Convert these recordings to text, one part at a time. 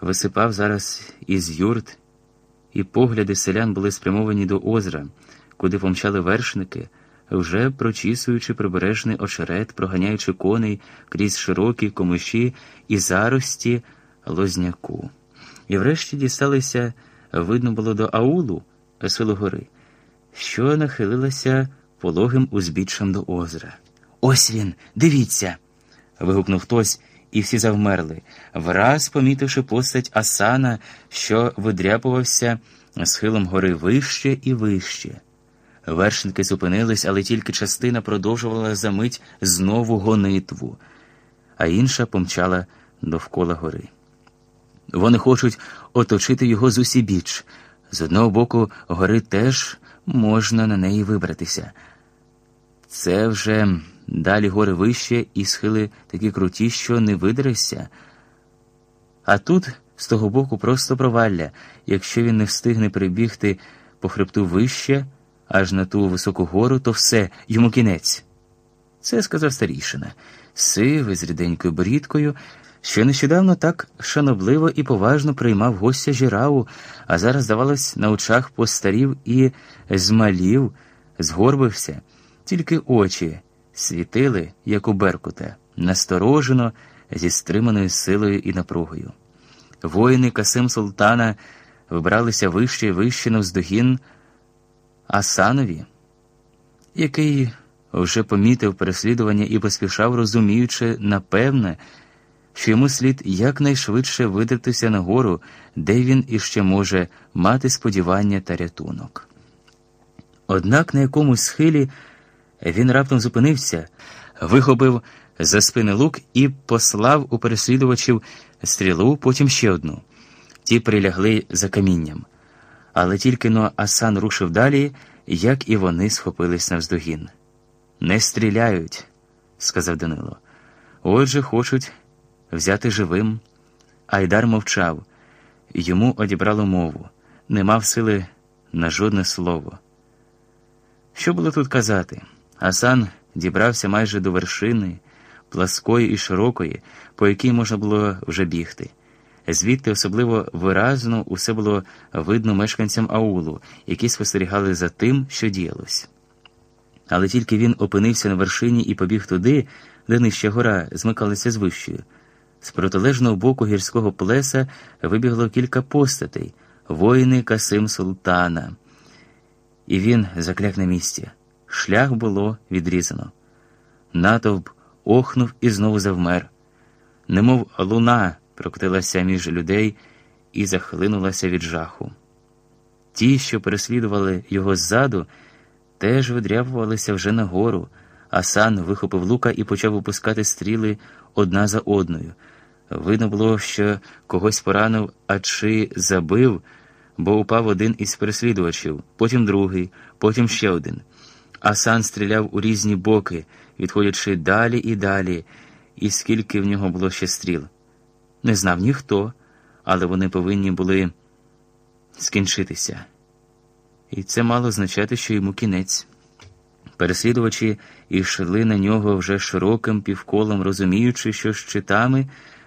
висипав зараз із юрт, і погляди селян були спрямовані до озера, куди помчали вершники, вже прочісуючи прибережний очерет, проганяючи коней крізь широкі комиші і зарості лозняку. І врешті дісталися, видно було до аулу гори, що нахилилася пологим узбіччям до озера. Ось він, дивіться. вигукнув хтось, і всі завмерли, враз помітивши постать Асана, що видряпувався схилом гори вище і вище. Вершники зупинились, але тільки частина продовжувала за мить знову гонитву, а інша помчала довкола гори. Вони хочуть оточити його з усібіч. З одного боку, гори теж можна на неї вибратися. Це вже далі гори вище і схили такі круті, що не видерешся. А тут, з того боку, просто провалля, якщо він не встигне прибігти по хребту вище, аж на ту високу гору, то все, йому кінець. Це сказав старішина, сивий з ріденькою борідкою, що нещодавно так шанобливо і поважно приймав гостя жіраву, а зараз, здавалось, на очах постарів і змалів, згорбився, тільки очі світили, як у Беркута, насторожено, зі стриманою силою і напругою. Воїни Касим Султана вибралися вище і вище навздогін Асанові, який вже помітив переслідування і поспішав, розуміючи, напевне, що йому слід якнайшвидше видертися на гору, де він іще може мати сподівання та рятунок. Однак на якомусь схилі він раптом зупинився, вихопив за спини лук і послав у переслідувачів стрілу, потім ще одну. Ті прилягли за камінням. Але тільки но Асан рушив далі, як і вони схопились навздогін. Не стріляють, сказав Данило. Отже, хочуть взяти живим. Айдар мовчав, йому одібрало мову, не мав сили на жодне слово. Що було тут казати? Асан дібрався майже до вершини, пласкої і широкої, по якій можна було вже бігти. Звідти особливо виразно усе було видно мешканцям аулу, які спостерігали за тим, що діялось. Але тільки він опинився на вершині і побіг туди, де нижча гора змикалася з вищою. З протилежного боку гірського плеса вибігло кілька постатей, воїни Касим Султана. І він закляк на місці. Шлях було відрізано. Натовп охнув і знову завмер. Немов луна прокотилася між людей і захлинулася від жаху. Ті, що переслідували його ззаду, теж видряпувалися вже нагору, а сан вихопив лука і почав випускати стріли одна за одною. Видно було, що когось поранив, а чи забив, бо упав один із переслідувачів, потім другий, потім ще один. Асан стріляв у різні боки, відходячи далі і далі, і скільки в нього було ще стріл. Не знав ніхто, але вони повинні були скінчитися. І це мало означати, що йому кінець. Переслідувачі йшли на нього вже широким півколом, розуміючи, що щитами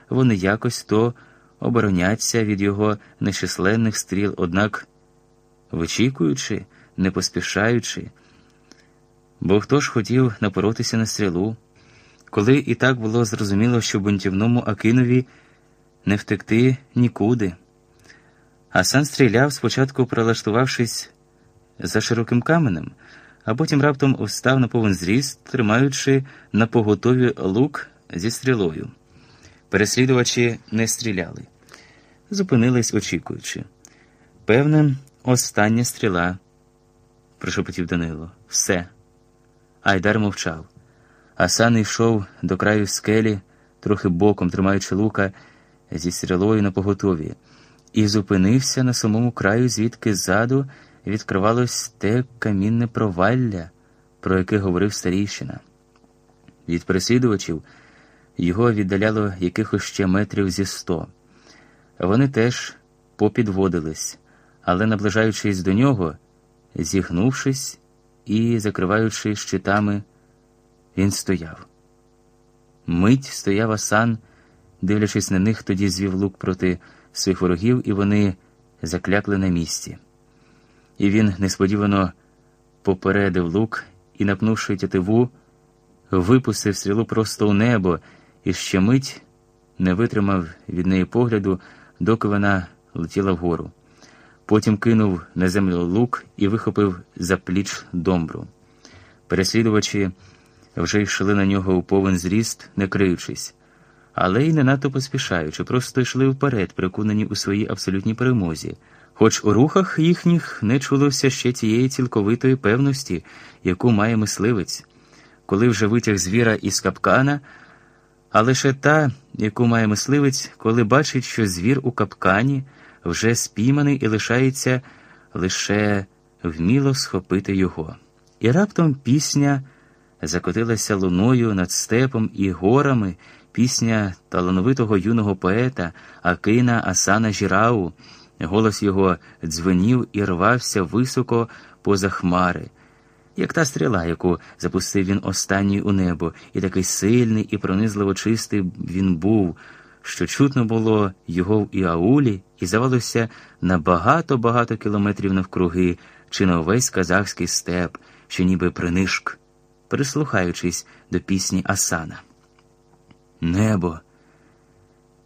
вони якось то обороняться від його нечисленних стріл, однак, вичікуючи, не поспішаючи. Бо хто ж хотів напоротися на стрілу, коли і так було зрозуміло, що бунтівному Акинові не втекти нікуди. Асан стріляв, спочатку прилаштувавшись за широким каменем, а потім раптом встав на повен зріст, тримаючи на поготові лук зі стрілою. Переслідувачі не стріляли, зупинились, очікуючи. Певне, остання стріла, прошепотів Данило. Все. Айдар мовчав. Асан йшов до краю скелі, трохи боком, тримаючи лука зі стрілою на поготові, і зупинився на самому краю, звідки ззаду відкривалось те камінне провалля, про яке говорив старійщина. Від переслідувачів його віддаляло якихось ще метрів зі сто. Вони теж попідводились, але, наближаючись до нього, зігнувшись, і, закриваючи щитами, він стояв. Мить стояв Асан, дивлячись на них, тоді звів лук проти своїх ворогів, і вони заклякли на місці. І він несподівано попередив лук і, напнувши тятиву, випустив стрілу просто у небо і ще мить не витримав від неї погляду, доки вона летіла вгору. Потім кинув на землю лук і вихопив за пліч домбру. Переслідувачі вже йшли на нього у повен зріст, не криючись, але й не надто поспішаючи, просто йшли вперед, переконані у своїй абсолютній перемозі, хоч у рухах їхніх не чулося ще тієї цілковитої певності, яку має мисливець, коли вже витяг звіра із капкана, а лише та, яку має мисливець, коли бачить, що звір у капкані вже спійманий і лишається лише вміло схопити його. І раптом пісня закотилася луною над степом і горами, пісня талановитого юного поета Акина Асана Жірау. Голос його дзвенів і рвався високо поза хмари, як та стріла, яку запустив він останній у небо, і такий сильний і пронизливо чистий він був, що чутно було його в Іаулі, і здавалося на багато-багато кілометрів навкруги, чи на увесь казахський степ, що ніби принишк, прислухаючись до пісні Асана. Небо,